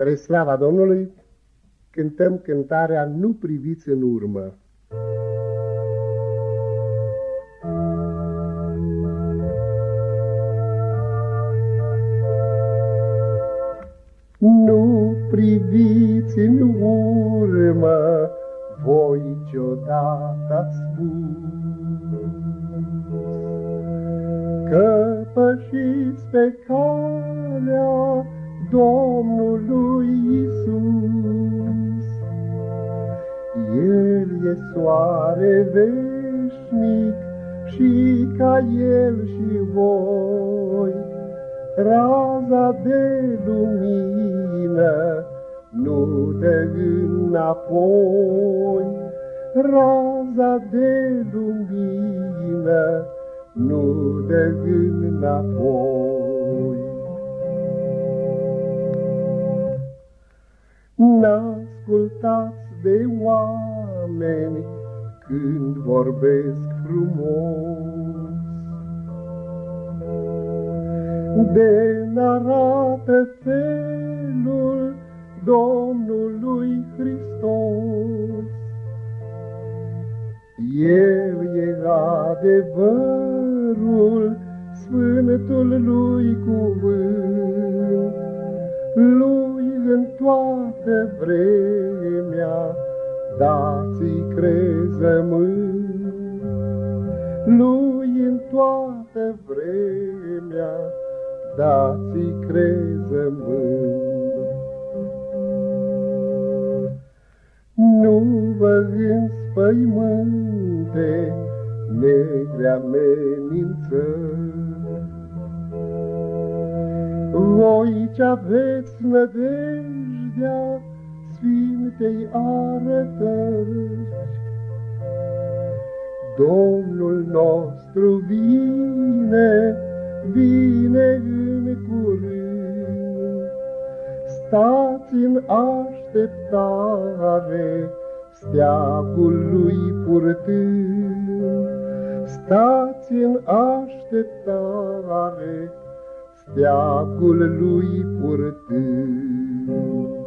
Spre slava Domnului cântăm cântarea Nu priviți în urmă. Nu priviți în urmă, voi ce-odată ați spus, Că pășiți pe calea Domnului Isus. El e soare veșnic și ca El și voi, raza de lumină nu dă înapoi, raza de lumină nu dă înapoi. N-ascultați de oameni când vorbesc frumos, de n-arată felul Domnului Hristos. El e adevărul, Sfântul lui cuvânt, toată vremea, dați-i crezământ. Lui în toată vremea, dați-i crezământ. Nu vă înspăimânte negre amenințări, voi ce aveți nădejdea Sfintei arătări. Domnul nostru vine, vine în curând. Stați în așteptare, steagul lui purtând. Stați în așteptare, steagul lui purtând.